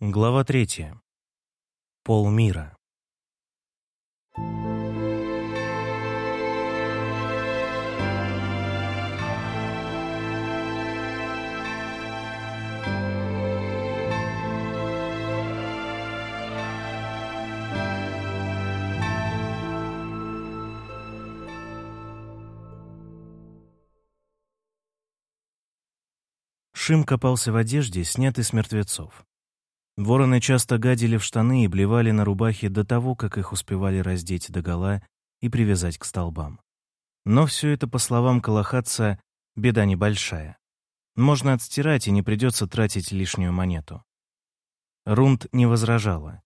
Глава третья. Полмира. Шим копался в одежде, снятой с мертвецов. Вороны часто гадили в штаны и блевали на рубахи до того, как их успевали раздеть догола и привязать к столбам. Но все это, по словам Калахатца, беда небольшая. Можно отстирать, и не придется тратить лишнюю монету. Рунд не возражала.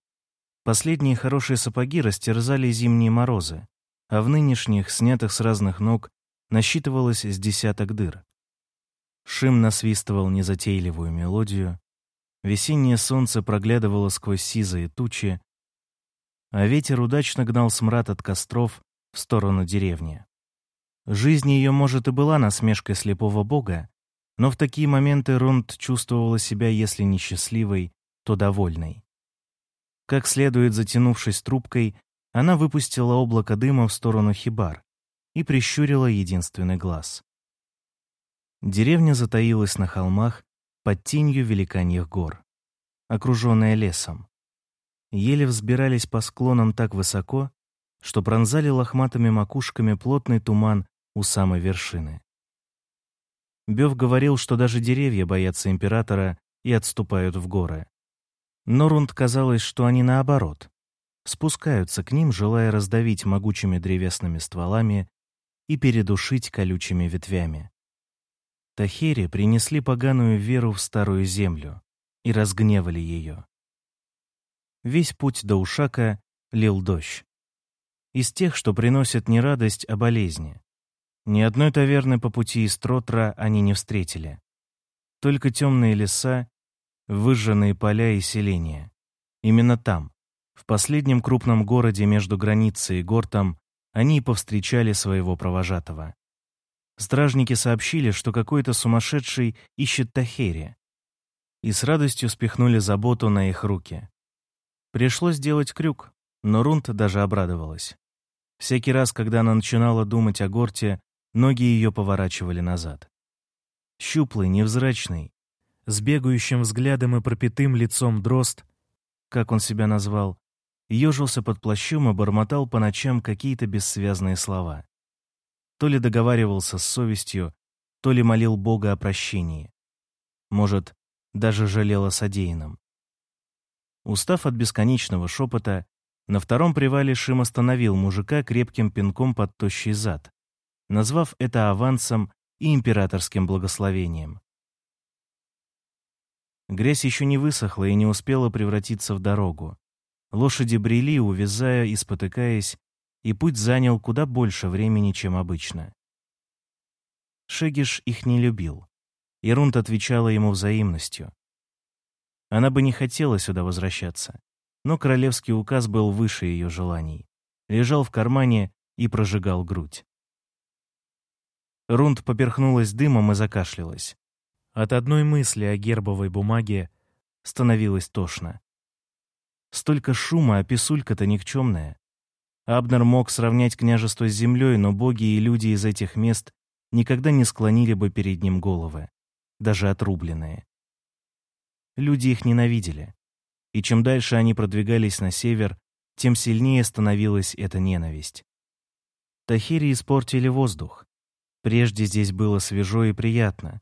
Последние хорошие сапоги растерзали зимние морозы, а в нынешних, снятых с разных ног, насчитывалось с десяток дыр. Шим насвистывал незатейливую мелодию, Весеннее солнце проглядывало сквозь сизые тучи, а ветер удачно гнал смрад от костров в сторону деревни. Жизнь ее, может, и была насмешкой слепого бога, но в такие моменты Рунд чувствовала себя, если не счастливой, то довольной. Как следует затянувшись трубкой, она выпустила облако дыма в сторону хибар и прищурила единственный глаз. Деревня затаилась на холмах, под тенью великаньих гор, окруженная лесом. Еле взбирались по склонам так высоко, что пронзали лохматыми макушками плотный туман у самой вершины. Бёв говорил, что даже деревья боятся императора и отступают в горы. Но Рунд казалось, что они наоборот, спускаются к ним, желая раздавить могучими древесными стволами и передушить колючими ветвями. Тахери принесли поганую веру в старую землю и разгневали ее. Весь путь до Ушака лил дождь. Из тех, что приносят не радость, а болезни. Ни одной таверны по пути из Тротра они не встретили. Только темные леса, выжженные поля и селения. Именно там, в последнем крупном городе между границей и Гортом, они и повстречали своего провожатого. Стражники сообщили, что какой-то сумасшедший ищет Тахери. И с радостью спихнули заботу на их руки. Пришлось делать крюк, но Рунт даже обрадовалась. Всякий раз, когда она начинала думать о Горте, ноги ее поворачивали назад. Щуплый, невзрачный, с бегающим взглядом и пропитым лицом дрозд, как он себя назвал, ежился под плащом и бормотал по ночам какие-то бессвязные слова. То ли договаривался с совестью, то ли молил Бога о прощении. Может, даже жалел о содеянном. Устав от бесконечного шепота, на втором привале Шим остановил мужика крепким пинком под тощий зад, назвав это авансом и императорским благословением. Грязь еще не высохла и не успела превратиться в дорогу. Лошади брели, увязая и спотыкаясь, и путь занял куда больше времени, чем обычно. Шегиш их не любил. и Рунт отвечала ему взаимностью. Она бы не хотела сюда возвращаться, но королевский указ был выше ее желаний. Лежал в кармане и прожигал грудь. Рунд поперхнулась дымом и закашлялась. От одной мысли о гербовой бумаге становилось тошно. Столько шума, а писулька-то никчемная. Абнер мог сравнять княжество с землей, но боги и люди из этих мест никогда не склонили бы перед ним головы, даже отрубленные. Люди их ненавидели. И чем дальше они продвигались на север, тем сильнее становилась эта ненависть. Тахири испортили воздух. Прежде здесь было свежо и приятно.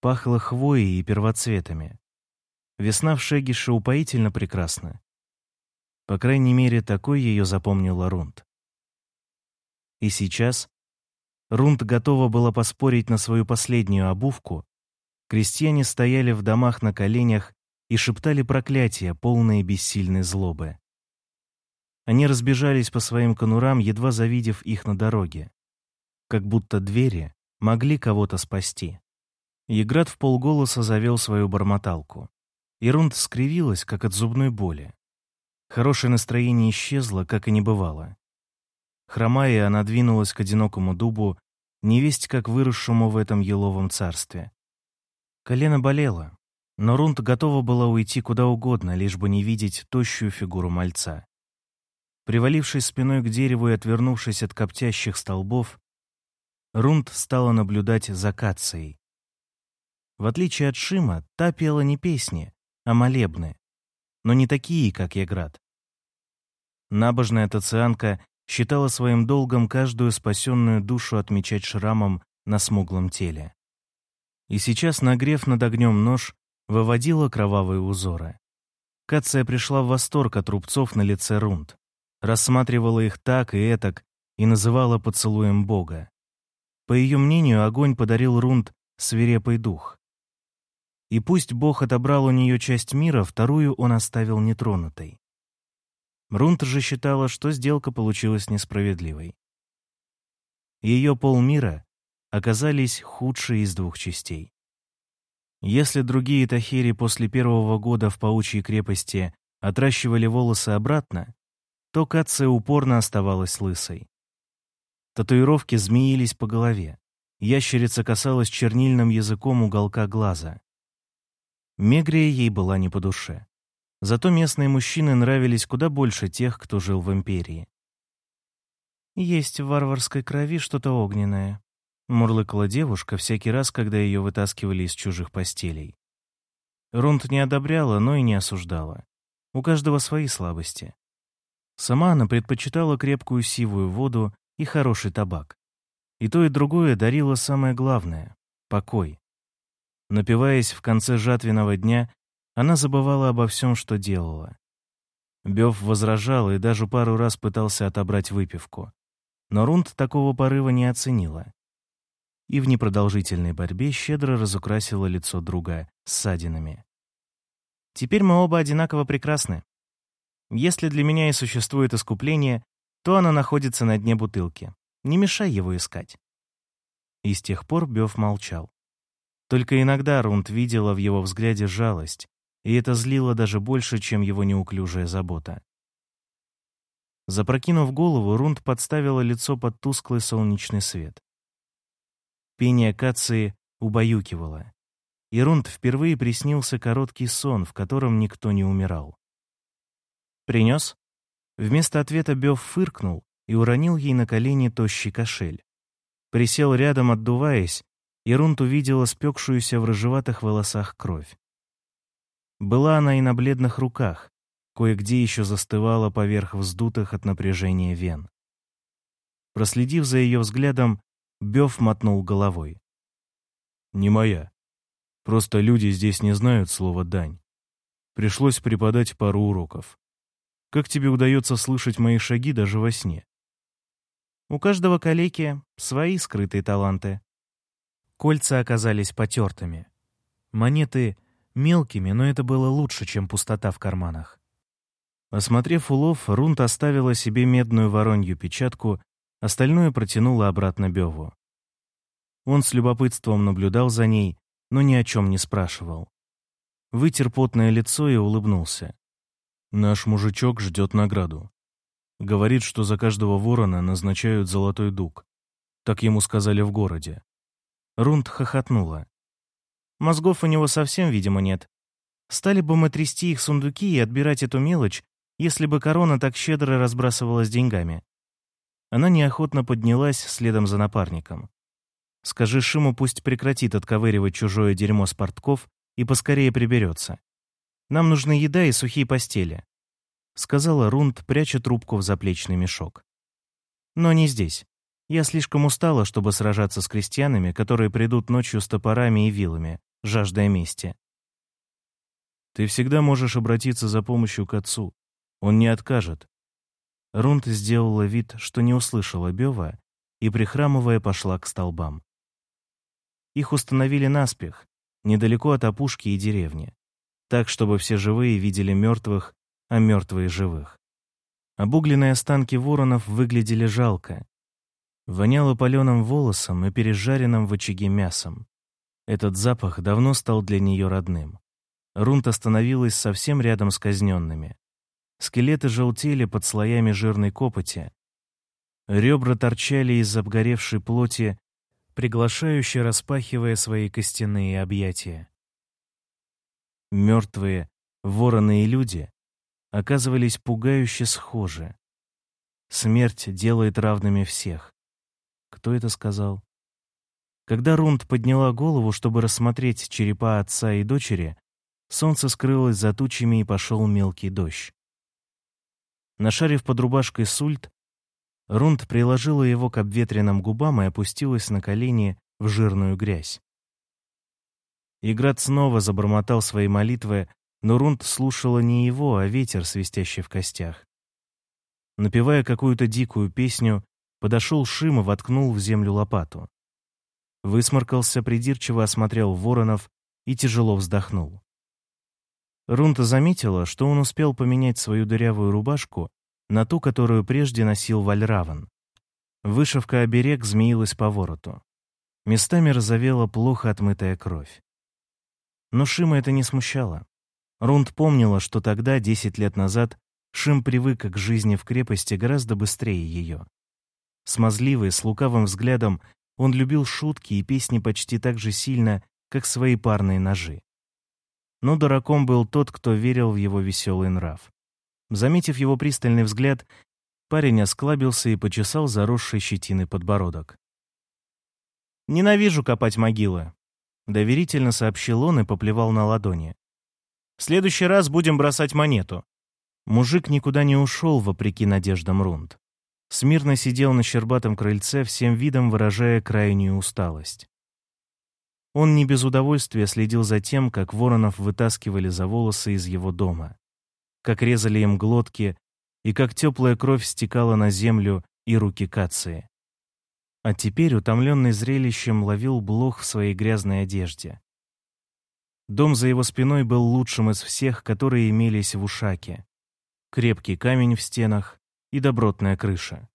Пахло хвоей и первоцветами. Весна в Шегише упоительно прекрасна. По крайней мере, такой ее запомнила Рунд. И сейчас Рунд готова была поспорить на свою последнюю обувку. Крестьяне стояли в домах на коленях и шептали проклятия, полные бессильной злобы. Они разбежались по своим конурам, едва завидев их на дороге. Как будто двери могли кого-то спасти. Еград полголоса завел свою бормоталку. Ирунд скривилась, как от зубной боли. Хорошее настроение исчезло, как и не бывало. Хромая, она двинулась к одинокому дубу, невесть как выросшему в этом еловом царстве. Колено болело, Но Рунд готова была уйти куда угодно, лишь бы не видеть тощую фигуру мальца. Привалившись спиной к дереву и отвернувшись от коптящих столбов, Рунд стала наблюдать за Кацией. В отличие от Шима, та пела не песни, а молебны, но не такие, как Яград. Набожная тацианка считала своим долгом каждую спасенную душу отмечать шрамом на смуглом теле. И сейчас, нагрев над огнем нож, выводила кровавые узоры. Кация пришла в восторг от рубцов на лице Рунд, рассматривала их так и этак и называла поцелуем Бога. По ее мнению, огонь подарил Рунд свирепый дух. И пусть Бог отобрал у нее часть мира, вторую он оставил нетронутой. Рунд же считала, что сделка получилась несправедливой. Ее полмира оказались худшие из двух частей. Если другие тахири после первого года в паучьей крепости отращивали волосы обратно, то Кация упорно оставалась лысой. Татуировки змеились по голове. Ящерица касалась чернильным языком уголка глаза. Мегрия ей была не по душе. Зато местные мужчины нравились куда больше тех, кто жил в империи. «Есть в варварской крови что-то огненное», — мурлыкала девушка всякий раз, когда ее вытаскивали из чужих постелей. Рунд не одобряла, но и не осуждала. У каждого свои слабости. Сама она предпочитала крепкую сивую воду и хороший табак. И то, и другое дарило самое главное — покой. Напиваясь в конце жатвенного дня, она забывала обо всем, что делала. Бёв возражал и даже пару раз пытался отобрать выпивку. Но Рунд такого порыва не оценила. И в непродолжительной борьбе щедро разукрасила лицо друга ссадинами. «Теперь мы оба одинаково прекрасны. Если для меня и существует искупление, то оно находится на дне бутылки. Не мешай его искать». И с тех пор Бёв молчал. Только иногда Рунд видела в его взгляде жалость, и это злило даже больше, чем его неуклюжая забота. Запрокинув голову, Рунд подставила лицо под тусклый солнечный свет. Пение Кации убаюкивало, и Рунд впервые приснился короткий сон, в котором никто не умирал. «Принес?» Вместо ответа Бёв фыркнул и уронил ей на колени тощий кошель. Присел рядом, отдуваясь, и Рунд увидела спекшуюся в рыжеватых волосах кровь. Была она и на бледных руках, кое-где еще застывала поверх вздутых от напряжения вен. Проследив за ее взглядом, Бёв мотнул головой. «Не моя. Просто люди здесь не знают слова «дань». Пришлось преподать пару уроков. Как тебе удается слышать мои шаги даже во сне?» «У каждого калеки свои скрытые таланты». Кольца оказались потертыми. Монеты мелкими, но это было лучше, чем пустота в карманах. Осмотрев улов, Рунт оставила себе медную воронью печатку, остальное протянула обратно Беву. Он с любопытством наблюдал за ней, но ни о чем не спрашивал. Вытер потное лицо и улыбнулся. «Наш мужичок ждет награду. Говорит, что за каждого ворона назначают золотой дуг. Так ему сказали в городе». Рунд хохотнула. Мозгов у него совсем, видимо, нет. Стали бы мы трясти их сундуки и отбирать эту мелочь, если бы корона так щедро разбрасывалась деньгами. Она неохотно поднялась следом за напарником. Скажи Шиму, пусть прекратит отковыривать чужое дерьмо с портков и поскорее приберется. Нам нужны еда и сухие постели», — сказала Рунд, пряча трубку в заплечный мешок. «Но не здесь. Я слишком устала, чтобы сражаться с крестьянами, которые придут ночью с топорами и вилами, жаждая мести. Ты всегда можешь обратиться за помощью к отцу. Он не откажет. Рунд сделала вид, что не услышала Бева, и, прихрамывая, пошла к столбам. Их установили наспех, недалеко от опушки и деревни, так, чтобы все живые видели мертвых, а мертвые — живых. Обугленные останки воронов выглядели жалко, Воняло паленым волосом и пережаренным в очаге мясом. Этот запах давно стал для нее родным. Рунт остановилась совсем рядом с казненными. Скелеты желтели под слоями жирной копоти. Ребра торчали из обгоревшей плоти, приглашающе распахивая свои костяные объятия. мертвые, вороны и люди оказывались пугающе схожи. Смерть делает равными всех. Кто это сказал? Когда Рунд подняла голову, чтобы рассмотреть черепа отца и дочери, солнце скрылось за тучами и пошел мелкий дождь. Нашарив под рубашкой сульт, Рунд приложила его к обветренным губам и опустилась на колени в жирную грязь. Играт снова забормотал свои молитвы, но Рунд слушала не его, а ветер, свистящий в костях. Напевая какую-то дикую песню, подошел Шим и воткнул в землю лопату. Высморкался, придирчиво осмотрел воронов и тяжело вздохнул. Рунта заметила, что он успел поменять свою дырявую рубашку на ту, которую прежде носил Вальраван. Вышивка-оберег змеилась по вороту. Местами разовела плохо отмытая кровь. Но Шима это не смущало. Рунд помнила, что тогда, десять лет назад, Шим привык к жизни в крепости гораздо быстрее ее. Смазливый, с лукавым взглядом, он любил шутки и песни почти так же сильно, как свои парные ножи. Но дураком был тот, кто верил в его веселый нрав. Заметив его пристальный взгляд, парень осклабился и почесал заросший щетиной подбородок. «Ненавижу копать могилы», — доверительно сообщил он и поплевал на ладони. «В следующий раз будем бросать монету». Мужик никуда не ушел, вопреки надеждам Рунд смирно сидел на щербатом крыльце, всем видом выражая крайнюю усталость. Он не без удовольствия следил за тем, как воронов вытаскивали за волосы из его дома, как резали им глотки и как теплая кровь стекала на землю и руки Кации. А теперь, утомленный зрелищем, ловил блох в своей грязной одежде. Дом за его спиной был лучшим из всех, которые имелись в Ушаке. Крепкий камень в стенах, и добротная крыша.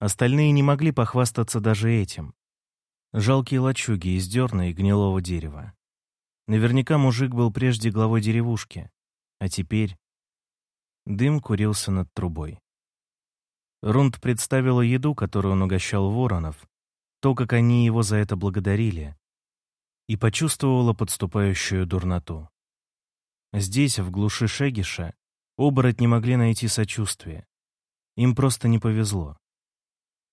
Остальные не могли похвастаться даже этим. Жалкие лачуги из дерна и гнилого дерева. Наверняка мужик был прежде главой деревушки, а теперь... Дым курился над трубой. Рунд представила еду, которую он угощал воронов, то, как они его за это благодарили, и почувствовала подступающую дурноту. Здесь, в глуши Шегиша, оборотни могли найти сочувствие. Им просто не повезло.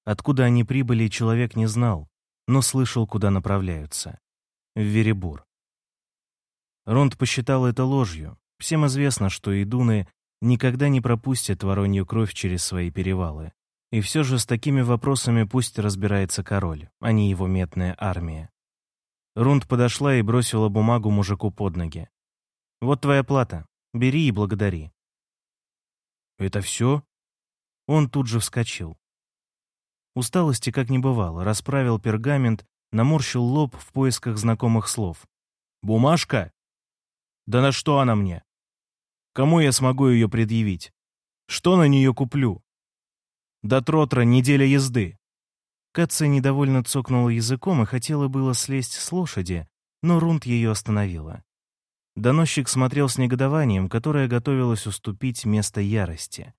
Откуда они прибыли, человек не знал, но слышал, куда направляются. В Веребур. Ронд посчитал это ложью. Всем известно, что идуны никогда не пропустят воронью кровь через свои перевалы. И все же с такими вопросами пусть разбирается король, а не его метная армия. Рунд подошла и бросила бумагу мужику под ноги. «Вот твоя плата. Бери и благодари». «Это все?» Он тут же вскочил. Усталости как не бывало, расправил пергамент, наморщил лоб в поисках знакомых слов. «Бумажка? Да на что она мне? Кому я смогу ее предъявить? Что на нее куплю? До Тротра неделя езды». Катца недовольно цокнула языком и хотела было слезть с лошади, но Рунд ее остановила. Доносчик смотрел с негодованием, которое готовилось уступить место ярости.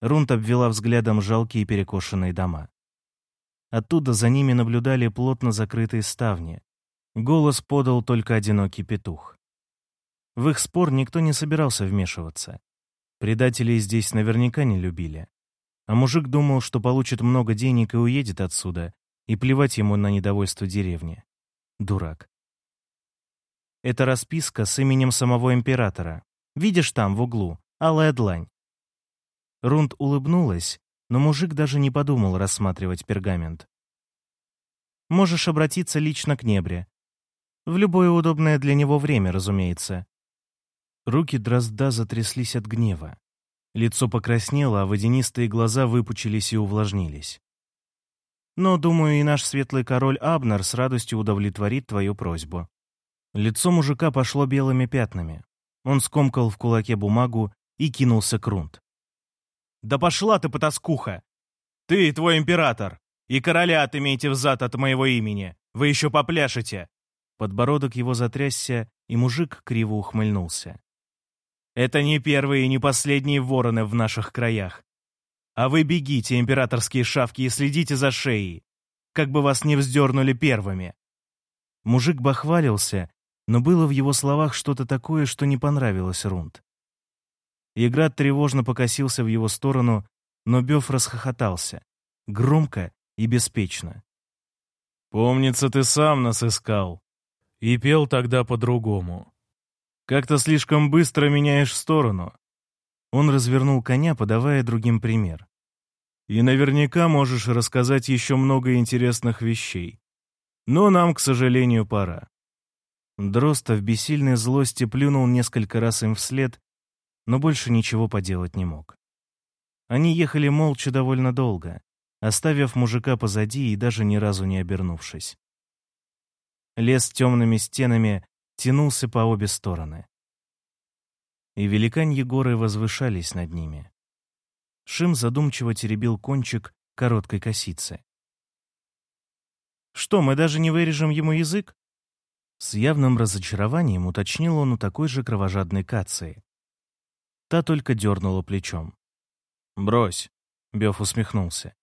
Рунт обвела взглядом жалкие перекошенные дома. Оттуда за ними наблюдали плотно закрытые ставни. Голос подал только одинокий петух. В их спор никто не собирался вмешиваться. Предателей здесь наверняка не любили. А мужик думал, что получит много денег и уедет отсюда, и плевать ему на недовольство деревни. Дурак. Это расписка с именем самого императора. Видишь там, в углу, алая длань. Рунд улыбнулась, но мужик даже не подумал рассматривать пергамент. «Можешь обратиться лично к Небре. В любое удобное для него время, разумеется». Руки Дрозда затряслись от гнева. Лицо покраснело, а водянистые глаза выпучились и увлажнились. «Но, думаю, и наш светлый король Абнер с радостью удовлетворит твою просьбу». Лицо мужика пошло белыми пятнами. Он скомкал в кулаке бумагу и кинулся к Рунд. Да пошла ты, потаскуха! Ты и твой император! И короля отымейте взад от моего имени! Вы еще попляшете!» Подбородок его затрясся, и мужик криво ухмыльнулся. «Это не первые и не последние вороны в наших краях. А вы бегите, императорские шавки, и следите за шеей, как бы вас не вздернули первыми». Мужик бахвалился, но было в его словах что-то такое, что не понравилось Рунд. Играт тревожно покосился в его сторону, но Бёв расхохотался, громко и беспечно. «Помнится, ты сам нас искал и пел тогда по-другому. Как-то слишком быстро меняешь сторону». Он развернул коня, подавая другим пример. «И наверняка можешь рассказать еще много интересных вещей. Но нам, к сожалению, пора». Дроста в бессильной злости плюнул несколько раз им вслед, но больше ничего поделать не мог. Они ехали молча довольно долго, оставив мужика позади и даже ни разу не обернувшись. Лес темными стенами тянулся по обе стороны. И великаньи горы возвышались над ними. Шим задумчиво теребил кончик короткой косицы. «Что, мы даже не вырежем ему язык?» С явным разочарованием уточнил он у такой же кровожадной кации. Та только дернула плечом. «Брось», — Бёв усмехнулся.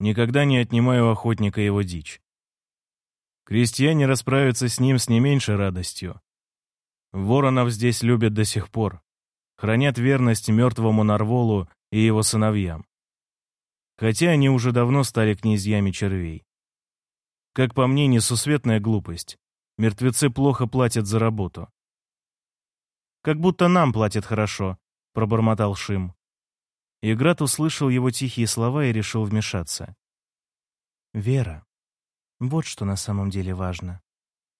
«Никогда не отнимаю охотника его дичь. Крестьяне расправятся с ним с не меньшей радостью. Воронов здесь любят до сих пор. Хранят верность мертвому Нарволу и его сыновьям. Хотя они уже давно стали князьями червей. Как по мне, несусветная глупость. Мертвецы плохо платят за работу. «Как будто нам платят хорошо», — пробормотал Шим. Играт услышал его тихие слова и решил вмешаться. «Вера. Вот что на самом деле важно.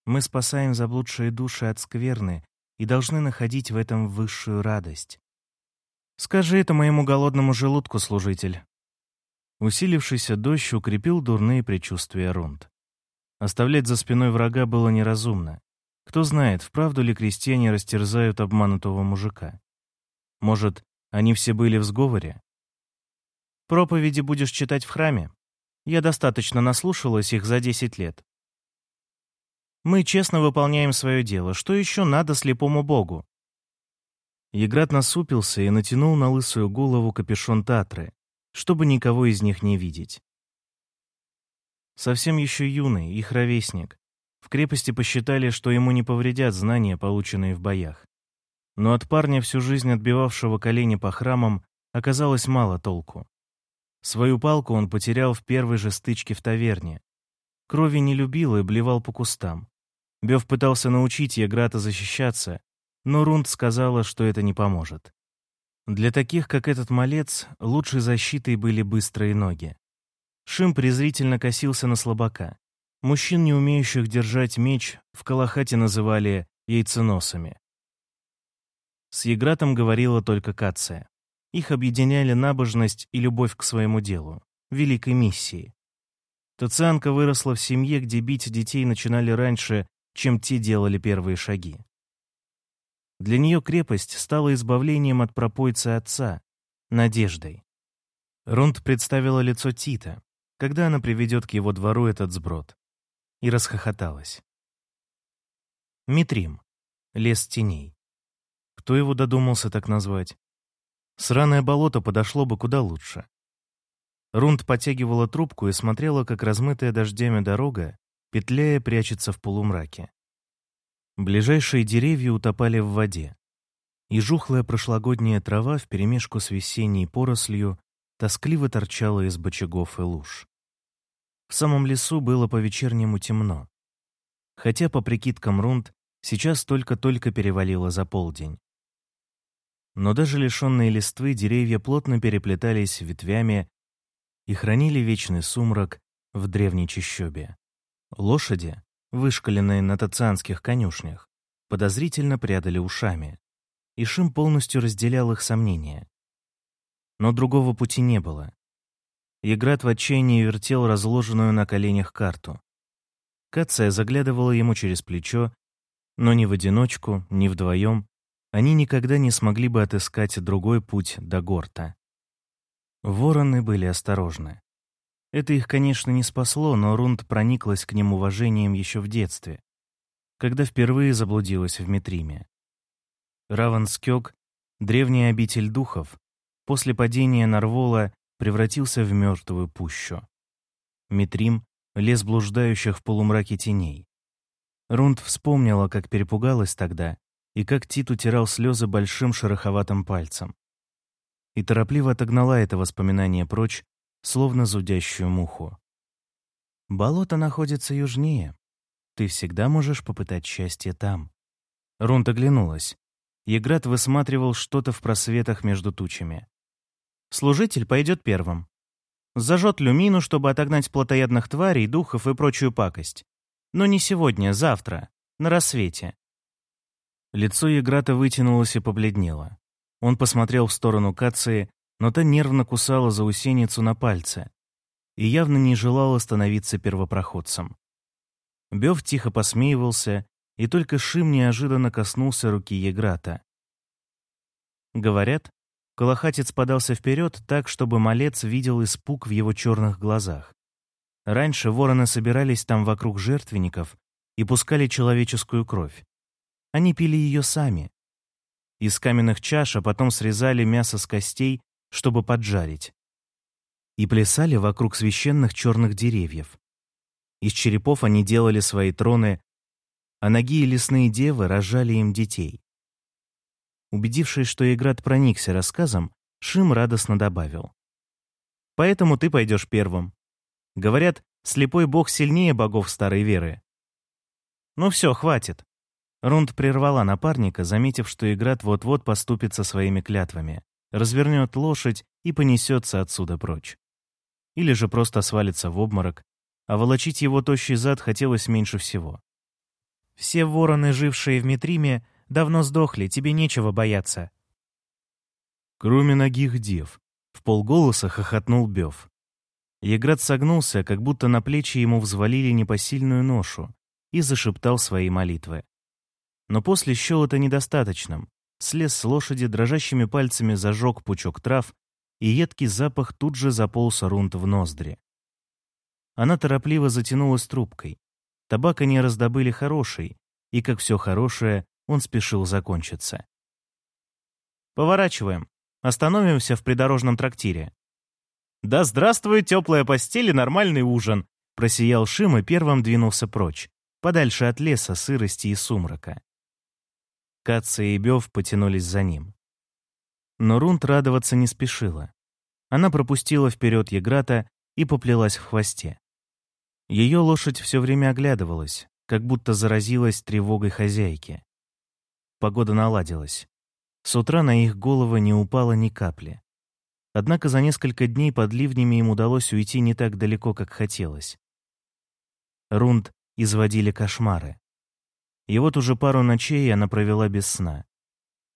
Мы спасаем заблудшие души от скверны и должны находить в этом высшую радость. Скажи это моему голодному желудку, служитель». Усилившийся дождь укрепил дурные предчувствия Рунд. Оставлять за спиной врага было неразумно. Кто знает, вправду ли крестьяне растерзают обманутого мужика. Может, они все были в сговоре? Проповеди будешь читать в храме? Я достаточно наслушалась их за десять лет. Мы честно выполняем свое дело. Что еще надо слепому богу? Еград насупился и натянул на лысую голову капюшон Татры, чтобы никого из них не видеть. Совсем еще юный, их ровесник. В крепости посчитали, что ему не повредят знания, полученные в боях. Но от парня, всю жизнь отбивавшего колени по храмам, оказалось мало толку. Свою палку он потерял в первой же стычке в таверне. Крови не любил и блевал по кустам. Бев пытался научить Яграта защищаться, но Рунд сказала, что это не поможет. Для таких, как этот малец, лучшей защитой были быстрые ноги. Шим презрительно косился на слабака. Мужчин, не умеющих держать меч, в Калахате называли яйценосами. С Егратом говорила только Кация. Их объединяли набожность и любовь к своему делу, великой миссии. Тацианка выросла в семье, где бить детей начинали раньше, чем те делали первые шаги. Для нее крепость стала избавлением от пропойца отца, надеждой. Рунд представила лицо Тита, когда она приведет к его двору этот сброд. И расхохоталась. Митрим. Лес теней. Кто его додумался так назвать? Сраное болото подошло бы куда лучше. Рунд потягивала трубку и смотрела, как размытая дождями дорога, петляя, прячется в полумраке. Ближайшие деревья утопали в воде, и жухлая прошлогодняя трава вперемешку с весенней порослью тоскливо торчала из бочагов и луж. В самом лесу было по-вечернему темно. Хотя, по прикидкам Рунд, сейчас только-только перевалило за полдень. Но даже лишенные листвы деревья плотно переплетались ветвями и хранили вечный сумрак в древней чащобе. Лошади, вышкаленные на тацианских конюшнях, подозрительно прядали ушами, и Шим полностью разделял их сомнения. Но другого пути не было. Еград в отчаянии вертел разложенную на коленях карту. Кация заглядывала ему через плечо, но ни в одиночку, ни вдвоем они никогда не смогли бы отыскать другой путь до Горта. Вороны были осторожны. Это их, конечно, не спасло, но Рунд прониклась к ним уважением еще в детстве, когда впервые заблудилась в Митриме. Раванскёк, древняя обитель духов, после падения Нарвола превратился в мертвую пущу. Митрим — лес блуждающих в полумраке теней. Рунд вспомнила, как перепугалась тогда, и как Тит утирал слезы большим шероховатым пальцем. И торопливо отогнала это воспоминание прочь, словно зудящую муху. «Болото находится южнее. Ты всегда можешь попытать счастье там». Рунд оглянулась. Еград высматривал что-то в просветах между тучами. «Служитель пойдет первым. Зажжет люмину, чтобы отогнать плотоядных тварей, духов и прочую пакость. Но не сегодня, завтра, на рассвете. Лицо Еграта вытянулось и побледнело. Он посмотрел в сторону Кации, но та нервно кусала заусеницу на пальце и явно не желала становиться первопроходцем. Бев тихо посмеивался, и только Шим неожиданно коснулся руки Еграта. Говорят, Колохатец подался вперед так, чтобы малец видел испуг в его черных глазах. Раньше вороны собирались там вокруг жертвенников и пускали человеческую кровь. Они пили ее сами. Из каменных чаш, а потом срезали мясо с костей, чтобы поджарить. И плясали вокруг священных черных деревьев. Из черепов они делали свои троны, а ноги и лесные девы рожали им детей. Убедившись, что Играт проникся рассказом, Шим радостно добавил. «Поэтому ты пойдешь первым. Говорят, слепой бог сильнее богов старой веры. Ну все, хватит. Рунд прервала напарника, заметив, что Играт вот-вот поступит со своими клятвами, развернет лошадь и понесется отсюда прочь. Или же просто свалится в обморок, а волочить его тощий зад хотелось меньше всего. Все вороны, жившие в Митриме, давно сдохли, тебе нечего бояться. Кроме ногих дев, в полголоса хохотнул Бёв. Еград согнулся, как будто на плечи ему взвалили непосильную ношу, и зашептал свои молитвы. Но после счел это недостаточным. Слез с лошади, дрожащими пальцами зажег пучок трав, и едкий запах тут же заполз Рунт в ноздри. Она торопливо затянулась трубкой. Табак они раздобыли хороший, и, как все хорошее, он спешил закончиться. «Поворачиваем. Остановимся в придорожном трактире. «Да здравствует теплая постель и нормальный ужин!» Просиял Шим и первым двинулся прочь, подальше от леса, сырости и сумрака. Катца и Бев потянулись за ним. Но Рунт радоваться не спешила. Она пропустила вперед Еграта и поплелась в хвосте. Ее лошадь все время оглядывалась, как будто заразилась тревогой хозяйки. Погода наладилась. С утра на их головы не упало ни капли. Однако за несколько дней под ливнями им удалось уйти не так далеко, как хотелось. Рунд изводили кошмары. И вот уже пару ночей она провела без сна.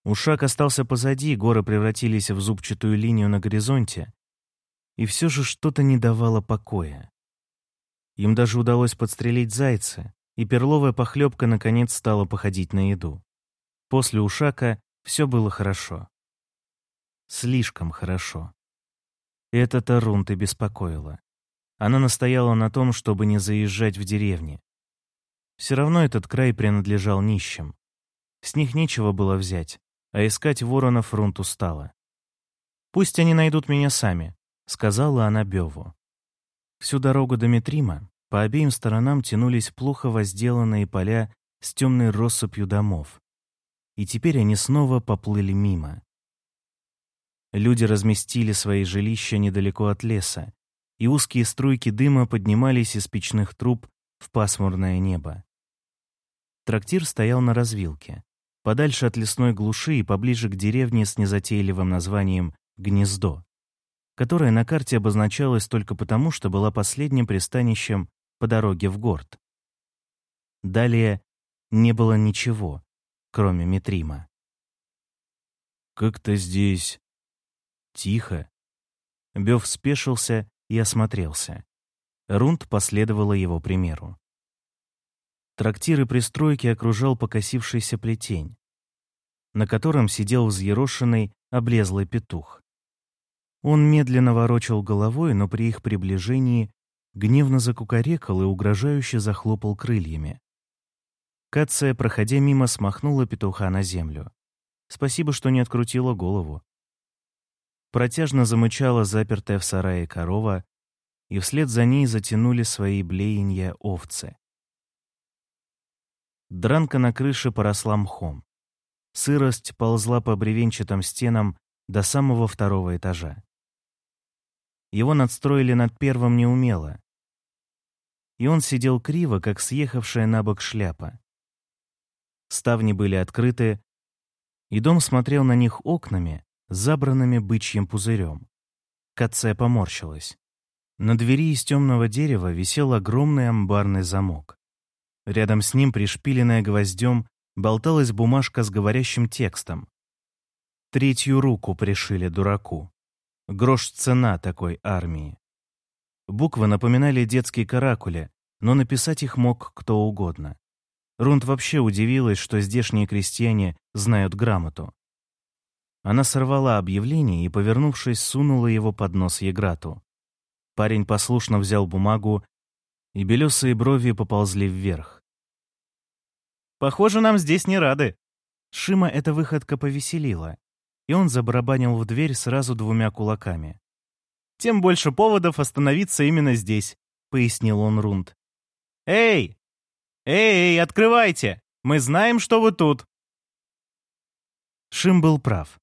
Ушак остался позади, горы превратились в зубчатую линию на горизонте, и все же что-то не давало покоя. Им даже удалось подстрелить зайца, и перловая похлебка наконец стала походить на еду. После Ушака все было хорошо. Слишком хорошо. Это-то Рунты беспокоило. Она настояла на том, чтобы не заезжать в деревни. Все равно этот край принадлежал нищим. С них нечего было взять, а искать воронов Рунту стало. «Пусть они найдут меня сами», — сказала она Беву. Всю дорогу до Метрима по обеим сторонам тянулись плохо возделанные поля с темной россыпью домов. И теперь они снова поплыли мимо. Люди разместили свои жилища недалеко от леса, и узкие струйки дыма поднимались из печных труб в пасмурное небо. Трактир стоял на развилке, подальше от лесной глуши и поближе к деревне с незатейливым названием «Гнездо», которое на карте обозначалось только потому, что была последним пристанищем по дороге в город. Далее не было ничего, кроме Митрима. «Как-то здесь Тихо. Бёв спешился и осмотрелся. Рунд последовала его примеру. Трактиры пристройки окружал покосившийся плетень, на котором сидел взъерошенный, облезлый петух. Он медленно ворочал головой, но при их приближении гневно закукарекал и угрожающе захлопал крыльями. Кация, проходя мимо, смахнула петуха на землю. Спасибо, что не открутила голову. Протяжно замычала запертая в сарае корова, и вслед за ней затянули свои блеяния овцы. Дранка на крыше поросла мхом. Сырость ползла по бревенчатым стенам до самого второго этажа. Его надстроили над первым неумело. И он сидел криво, как съехавшая на бок шляпа. Ставни были открыты, и дом смотрел на них окнами, забранными бычьим пузырем. Катце поморщилась. На двери из темного дерева висел огромный амбарный замок. Рядом с ним, пришпиленная гвоздем, болталась бумажка с говорящим текстом. Третью руку пришили дураку. Грош цена такой армии. Буквы напоминали детские каракули, но написать их мог кто угодно. Рунд вообще удивилась, что здешние крестьяне знают грамоту. Она сорвала объявление и, повернувшись, сунула его под нос Еграту. Парень послушно взял бумагу, и белесые брови поползли вверх. «Похоже, нам здесь не рады». Шима эта выходка повеселила, и он забарабанил в дверь сразу двумя кулаками. «Тем больше поводов остановиться именно здесь», — пояснил он Рунд. «Эй! Эй, открывайте! Мы знаем, что вы тут!» Шим был прав.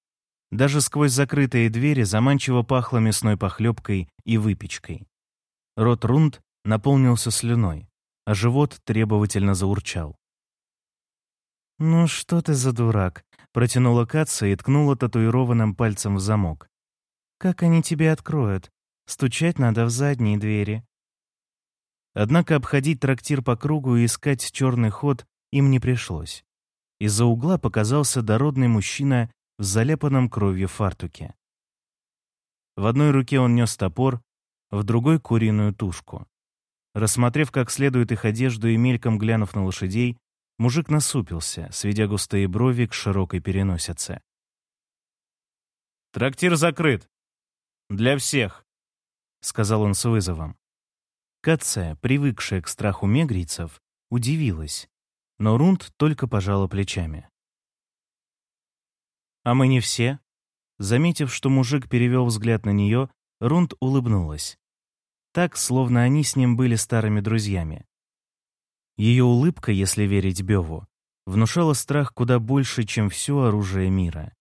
Даже сквозь закрытые двери заманчиво пахло мясной похлебкой и выпечкой. Рот Рунд наполнился слюной, а живот требовательно заурчал. «Ну что ты за дурак?» — протянула Катса и ткнула татуированным пальцем в замок. «Как они тебе откроют? Стучать надо в задние двери». Однако обходить трактир по кругу и искать черный ход им не пришлось. Из-за угла показался дородный мужчина в заляпанном кровью фартуке. В одной руке он нес топор, в другой — куриную тушку. Рассмотрев как следует их одежду и мельком глянув на лошадей, мужик насупился, сведя густые брови к широкой переносице. «Трактир закрыт. Для всех», — сказал он с вызовом. Кация, привыкшая к страху мегрийцев, удивилась, но Рунд только пожала плечами. «А мы не все?» Заметив, что мужик перевел взгляд на нее, Рунд улыбнулась. Так, словно они с ним были старыми друзьями. Ее улыбка, если верить Беву, внушала страх куда больше, чем все оружие мира.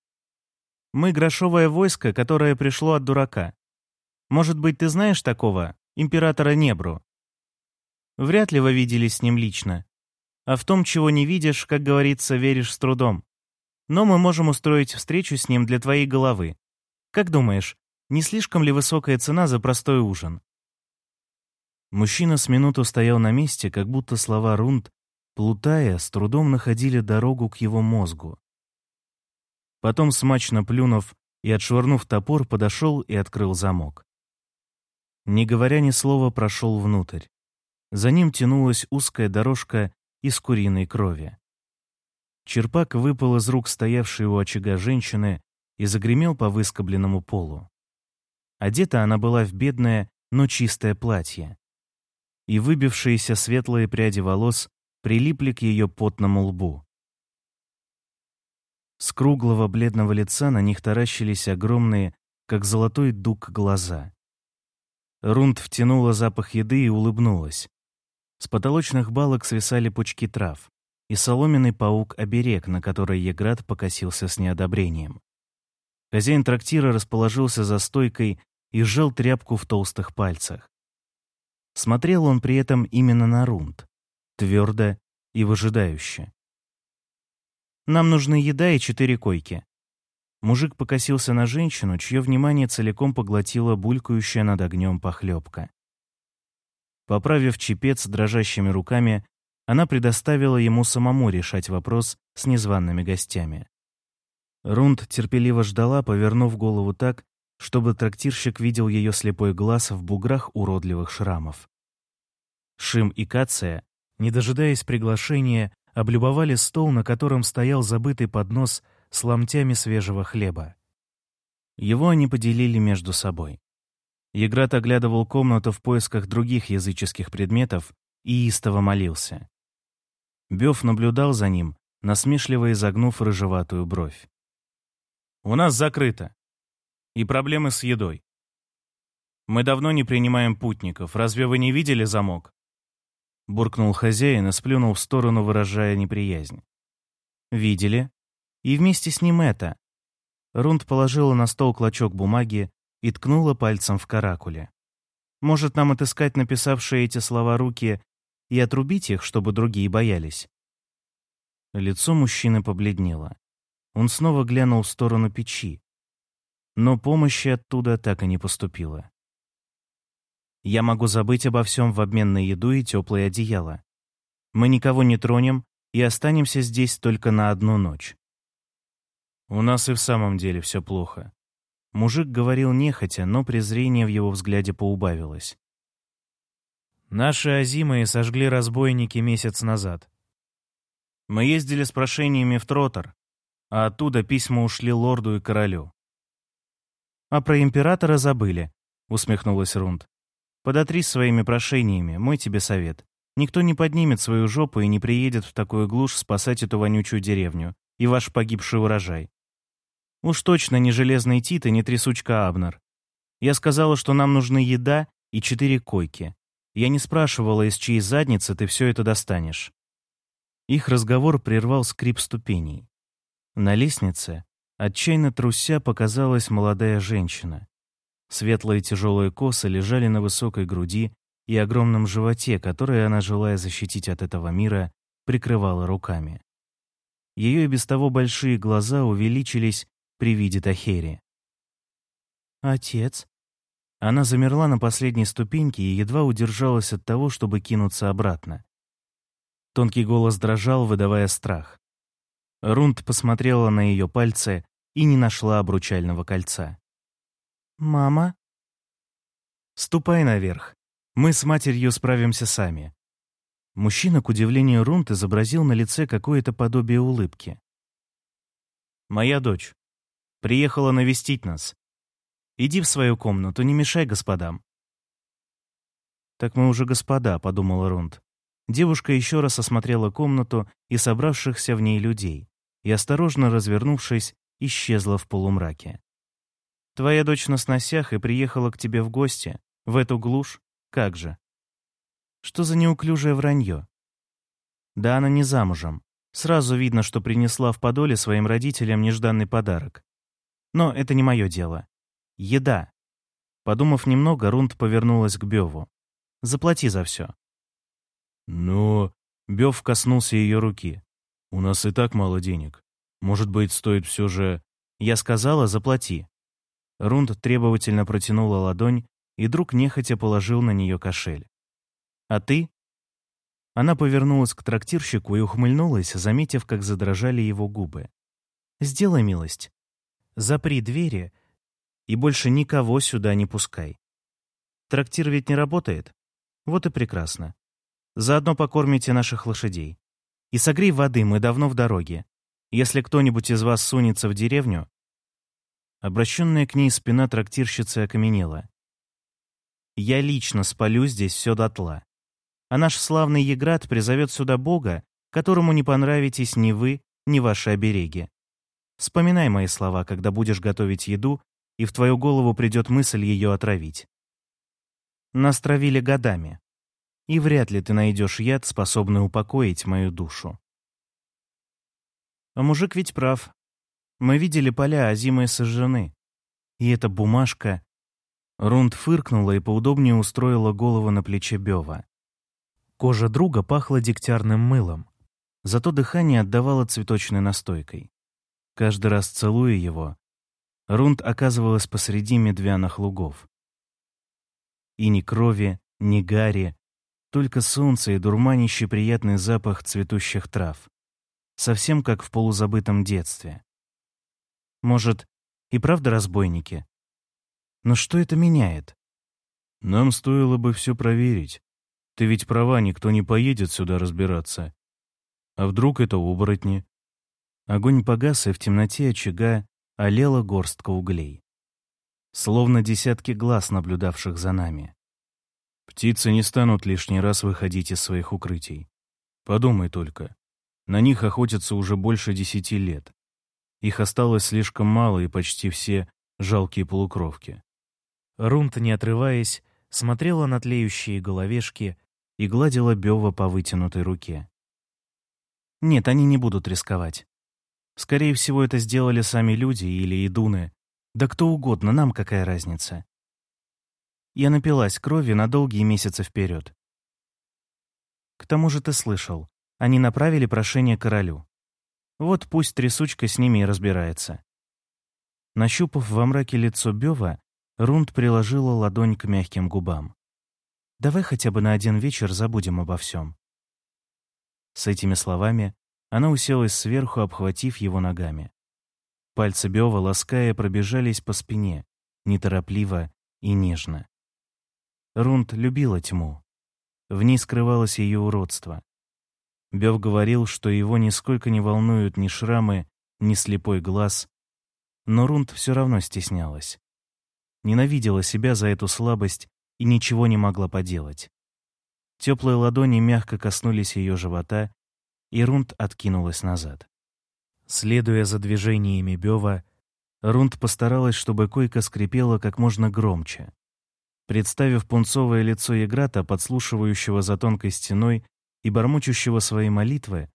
«Мы грошовое войско, которое пришло от дурака. Может быть, ты знаешь такого, императора Небру. Вряд ли вы виделись с ним лично. А в том, чего не видишь, как говорится, веришь с трудом. Но мы можем устроить встречу с ним для твоей головы. Как думаешь, не слишком ли высокая цена за простой ужин?» Мужчина с минуту стоял на месте, как будто слова Рунд, плутая, с трудом находили дорогу к его мозгу. Потом, смачно плюнув и отшвырнув топор, подошел и открыл замок. Не говоря ни слова, прошел внутрь. За ним тянулась узкая дорожка из куриной крови. Черпак выпал из рук стоявшей у очага женщины и загремел по выскобленному полу. Одета она была в бедное, но чистое платье. И выбившиеся светлые пряди волос прилипли к ее потному лбу. С круглого бледного лица на них таращились огромные, как золотой дуг, глаза. Рунд втянула запах еды и улыбнулась. С потолочных балок свисали пучки трав и соломенный паук-оберег, на который Еград покосился с неодобрением. Хозяин трактира расположился за стойкой и сжал тряпку в толстых пальцах. Смотрел он при этом именно на Рунд, твердо и выжидающе. «Нам нужны еда и четыре койки», Мужик покосился на женщину, чье внимание целиком поглотила булькающая над огнем похлебка. Поправив чепец дрожащими руками, она предоставила ему самому решать вопрос с незваными гостями. Рунд терпеливо ждала, повернув голову так, чтобы трактирщик видел ее слепой глаз в буграх уродливых шрамов. Шим и Кация, не дожидаясь приглашения, облюбовали стол, на котором стоял забытый поднос с ломтями свежего хлеба. Его они поделили между собой. Еград оглядывал комнату в поисках других языческих предметов и истово молился. Бёв наблюдал за ним, насмешливо изогнув рыжеватую бровь. «У нас закрыто. И проблемы с едой. Мы давно не принимаем путников. Разве вы не видели замок?» — буркнул хозяин и сплюнул в сторону, выражая неприязнь. «Видели? И вместе с ним это». Рунд положила на стол клочок бумаги и ткнула пальцем в каракуле. «Может, нам отыскать написавшие эти слова руки и отрубить их, чтобы другие боялись?» Лицо мужчины побледнело. Он снова глянул в сторону печи. Но помощи оттуда так и не поступило. Я могу забыть обо всем в обмен на еду и теплое одеяло. Мы никого не тронем и останемся здесь только на одну ночь. У нас и в самом деле все плохо. Мужик говорил нехотя, но презрение в его взгляде поубавилось. Наши Азимы сожгли разбойники месяц назад. Мы ездили с прошениями в Тротор, а оттуда письма ушли лорду и королю. «А про императора забыли», — усмехнулась Рунд. Подотрись своими прошениями, мой тебе совет. Никто не поднимет свою жопу и не приедет в такую глушь спасать эту вонючую деревню и ваш погибший урожай. Уж точно не железный Тит и не трясучка Абнер. Я сказала, что нам нужны еда и четыре койки. Я не спрашивала, из чьей задницы ты все это достанешь. Их разговор прервал скрип ступеней. На лестнице, отчаянно труся, показалась молодая женщина. Светлые тяжелые косы лежали на высокой груди и огромном животе, который она, желая защитить от этого мира, прикрывала руками. Ее и без того большие глаза увеличились при виде Тахери. «Отец?» Она замерла на последней ступеньке и едва удержалась от того, чтобы кинуться обратно. Тонкий голос дрожал, выдавая страх. Рунд посмотрела на ее пальцы и не нашла обручального кольца. «Мама?» «Ступай наверх. Мы с матерью справимся сами». Мужчина, к удивлению Рунт, изобразил на лице какое-то подобие улыбки. «Моя дочь. Приехала навестить нас. Иди в свою комнату, не мешай господам». «Так мы уже господа», — подумала Рунд. Девушка еще раз осмотрела комнату и собравшихся в ней людей и, осторожно развернувшись, исчезла в полумраке. Твоя дочь на сносях и приехала к тебе в гости, в эту глушь? Как же? Что за неуклюжее вранье? Да она не замужем. Сразу видно, что принесла в подоле своим родителям нежданный подарок. Но это не мое дело. Еда. Подумав немного, Рунд повернулась к Беву. Заплати за все. Но... Бев коснулся ее руки. У нас и так мало денег. Может быть, стоит все же... Я сказала, заплати. Рунд требовательно протянула ладонь, и друг нехотя положил на нее кошель. «А ты?» Она повернулась к трактирщику и ухмыльнулась, заметив, как задрожали его губы. «Сделай милость. Запри двери и больше никого сюда не пускай. Трактир ведь не работает? Вот и прекрасно. Заодно покормите наших лошадей. И согрей воды, мы давно в дороге. Если кто-нибудь из вас сунется в деревню, Обращенная к ней спина трактирщицы окаменела. «Я лично спалю здесь все дотла. А наш славный Еград призовет сюда Бога, которому не понравитесь ни вы, ни ваши обереги. Вспоминай мои слова, когда будешь готовить еду, и в твою голову придет мысль ее отравить. Нас травили годами, и вряд ли ты найдешь яд, способный упокоить мою душу. А мужик ведь прав. Мы видели поля, а зимы сожжены. И эта бумажка... Рунд фыркнула и поудобнее устроила голову на плече Бева. Кожа друга пахла дегтярным мылом, зато дыхание отдавало цветочной настойкой. Каждый раз целуя его, Рунд оказывалась посреди медвяных лугов. И ни крови, ни гари, только солнце и дурманящий приятный запах цветущих трав. Совсем как в полузабытом детстве. Может, и правда разбойники? Но что это меняет? Нам стоило бы все проверить. Ты ведь права, никто не поедет сюда разбираться. А вдруг это оборотни? Огонь погас, и в темноте очага олела горстка углей. Словно десятки глаз, наблюдавших за нами. Птицы не станут лишний раз выходить из своих укрытий. Подумай только. На них охотятся уже больше десяти лет. Их осталось слишком мало, и почти все жалкие полукровки. Рунта, не отрываясь, смотрела на тлеющие головешки и гладила Бёва по вытянутой руке. Нет, они не будут рисковать. Скорее всего, это сделали сами люди или идуны. Да кто угодно, нам какая разница. Я напилась крови на долгие месяцы вперед. К тому же ты слышал, они направили прошение королю. Вот пусть трясучка с ними и разбирается. Нащупав во мраке лицо Бёва, Рунд приложила ладонь к мягким губам. «Давай хотя бы на один вечер забудем обо всем». С этими словами она уселась сверху, обхватив его ногами. Пальцы Бёва, лаская, пробежались по спине, неторопливо и нежно. Рунд любила тьму. В ней скрывалось ее уродство. Бёв говорил, что его нисколько не волнуют ни шрамы, ни слепой глаз, но Рунд все равно стеснялась. Ненавидела себя за эту слабость и ничего не могла поделать. Теплые ладони мягко коснулись ее живота, и Рунд откинулась назад. Следуя за движениями Бёва, Рунд постаралась, чтобы койка скрипела как можно громче. Представив пунцовое лицо Еграта, подслушивающего за тонкой стеной и бормочущего свои молитвы,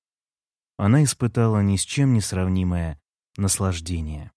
она испытала ни с чем не сравнимое наслаждение.